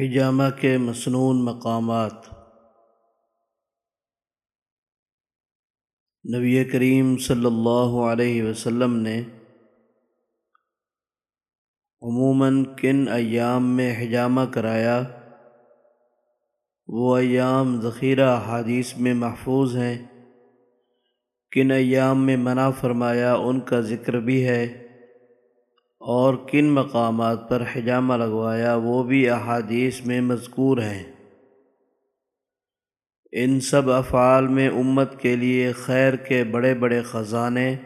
حجامہ کے مصنون مقامات۔ نبی کریم صلی اللہ علیہ وسلم نے عموماً کن ایام میں حجامہ کرایا؟ وہ ایام ذخیرہ حادیث میں محفوظ ہیں۔ کن ایام میں منع فرمایا ان کا ذکر بھی ہے؟ اور کن مقامات پر حجامہ لگوایا وہ بھی احادیث میں مذکور ہیں۔ ان سب افعال میں امت کے لیے خیر کے بڑے بڑے خزانے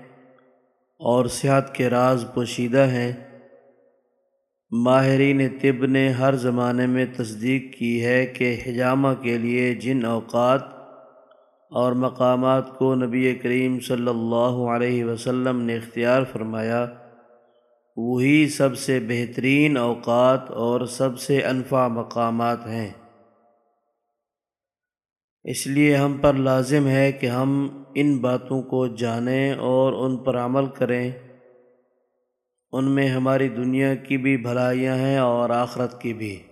اور صحت کے راز پوشیدہ ہیں۔ ماہرین طب نے ہر زمانے میں تصدیق کی ہے کہ حجامہ کے لیے جن اوقات اور مقامات کو نبی کریم صلی اللہ علیہ وسلم نے اختیار فرمایا وہی سب سے بہترین اوقات اور سب سے انفع مقامات ہیں۔ اس لیے ہم پر لازم ہے کہ ہم ان باتوں کو جانیں اور ان پر عمل کریں۔ ان میں ہماری دنیا کی بھی بھلائیاں ہیں اور آخرت کی بھی۔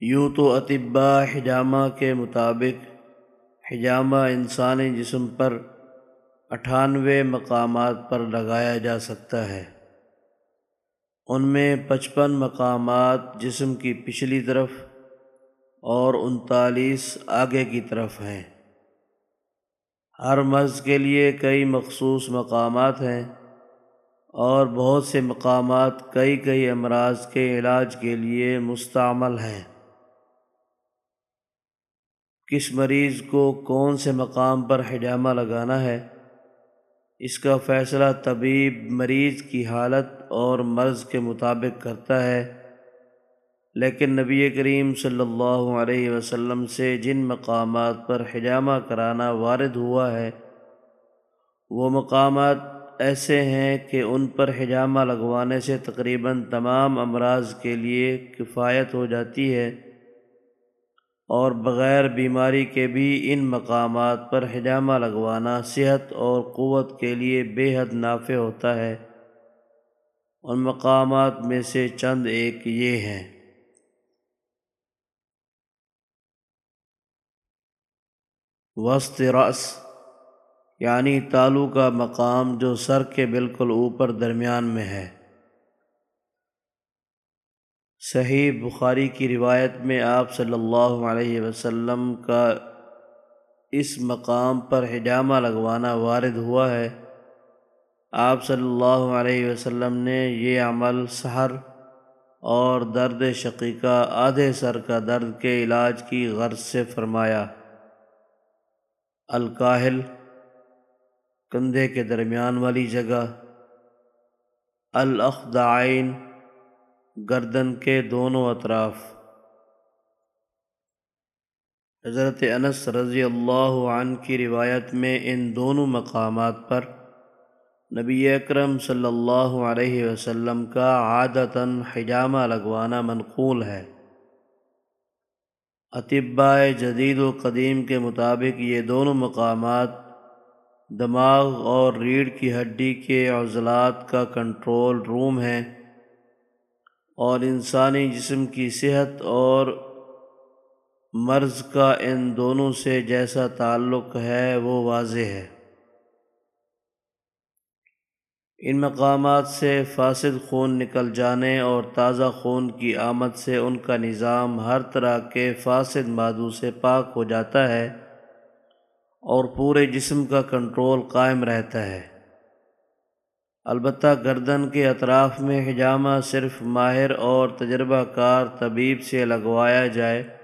یوں تو اطباء حجامہ کے مطابق حجامہ انسانی جسم پر اٹھانوے مقامات پر لگایا جا سکتا ہے۔ ان میں پچپن مقامات جسم کی پچھلی طرف اور انتالیس آگے کی طرف ہیں۔ ہر مرض کے لیے کئی مخصوص مقامات ہیں اور بہت سے مقامات کئی کئی امراض کے علاج کے لیے مستعمل ہیں۔ کس مریض کو کون سے مقام پر حجامہ لگانا ہے؟ اس کا فیصلہ طبیب مریض کی حالت اور مرض کے مطابق کرتا ہے۔ لیکن نبی کریم صلی اللہ علیہ وسلم سے جن مقامات پر حجامہ کرانا وارد ہوا ہے، وہ مقامات ایسے ہیں کہ ان پر حجامہ لگوانے سے تقریباً تمام امراض کے لیے کفایت ہو جاتی ہے۔ اور بغیر بیماری کے بھی ان مقامات پر حجامہ لگوانا صحت اور قوت کے لیے بے حد نافع ہوتا ہے۔ ان مقامات میں سے چند ایک یہ ہیں۔ وسط رس یعنی تالو کا مقام جو سر کے بالکل اوپر درمیان میں ہے۔ صحیح بخاری کی روایت میں آپ صلی اللہ علیہ وسلم کا اس مقام پر حجامہ لگوانا وارد ہوا ہے۔ آپ صلی اللہ علیہ وسلم نے یہ عمل سحر اور درد شقیقہ آدھے سر کا درد کے علاج کی غرض سے فرمایا۔ الکاہل، کندھے کے درمیان والی جگہ۔ الاخدعین گردن کے دونوں اطراف۔ حضرت انس رضی اللہ عنہ کی روایت میں ان دونوں مقامات پر نبی اکرم صلی اللہ علیہ وسلم کا عادتاً حجامہ لگوانا منقول ہے۔ اطباء جدید و قدیم کے مطابق یہ دونوں مقامات دماغ اور ریڑھ کی ہڈی کے عضلات کا کنٹرول روم ہیں۔ اور انسانی جسم کی صحت اور مرض کا ان دونوں سے جیسا تعلق ہے، وہ واضح ہے۔ ان مقامات سے فاسد خون نکل جانے اور تازہ خون کی آمد سے ان کا نظام ہر طرح کے فاسد مادو سے پاک ہو جاتا ہے اور پورے جسم کا کنٹرول قائم رہتا ہے۔ البتہ گردن کے اطراف میں حجامہ صرف ماہر اور تجربہ کار طبیب سے لگوایا جائے،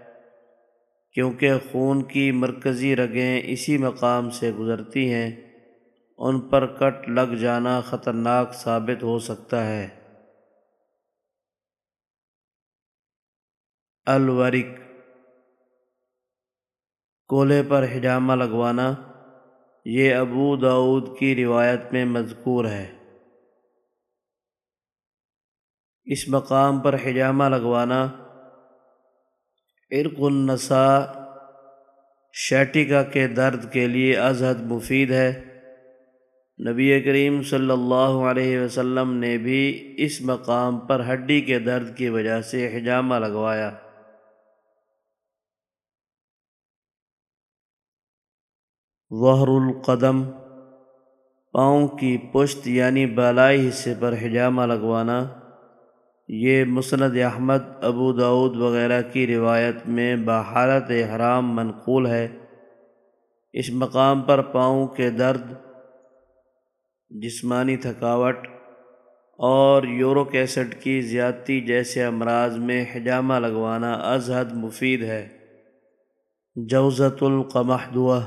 کیونکہ خون کی مرکزی رگیں اسی مقام سے گزرتی ہیں، ان پر کٹ لگ جانا خطرناک ثابت ہو سکتا ہے۔ الورک کولے پر حجامہ لگوانا، یہ ابو داود کی روایت میں مذکور ہے۔ اس مقام پر حجامہ لگوانا۔ عرق النساء، شیٹیکا کے درد کے لیے ازحد مفید ہے۔ نبی کریم صلی اللہ علیہ وسلم نے بھی اس مقام پر ہڈی کے درد کی وجہ سے حجامہ لگوایا۔ وحر القدم، پاؤں کی پشت یعنی بالائی حصے پر حجامہ لگوانا۔ یہ مسند احمد، ابو دعود وغیرہ کی روایت میں بحالت حرام منقول ہے۔ اس مقام پر پاؤں کے درد، جسمانی تھکاوٹ اور یورک ایسڈ کی زیادتی جیسے امراض میں حجامہ لگوانا از حد مفید ہے۔ جوزت القمحدوہ،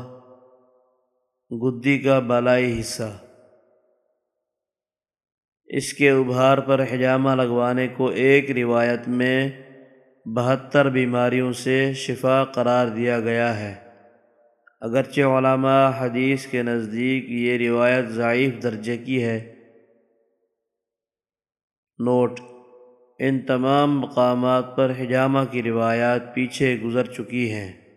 گدی کا بالائی حصہ۔ اس کے ابھار پر حجامہ لگوانے کو ایک روایت میں بہتر بیماریوں سے شفا قرار دیا گیا ہے۔ اگرچہ علماء حدیث کے نزدیک یہ روایت ضعیف درجے کی ہے۔ نوٹ، ان تمام مقامات پر حجامہ کی روایات پیچھے گزر چکی ہیں۔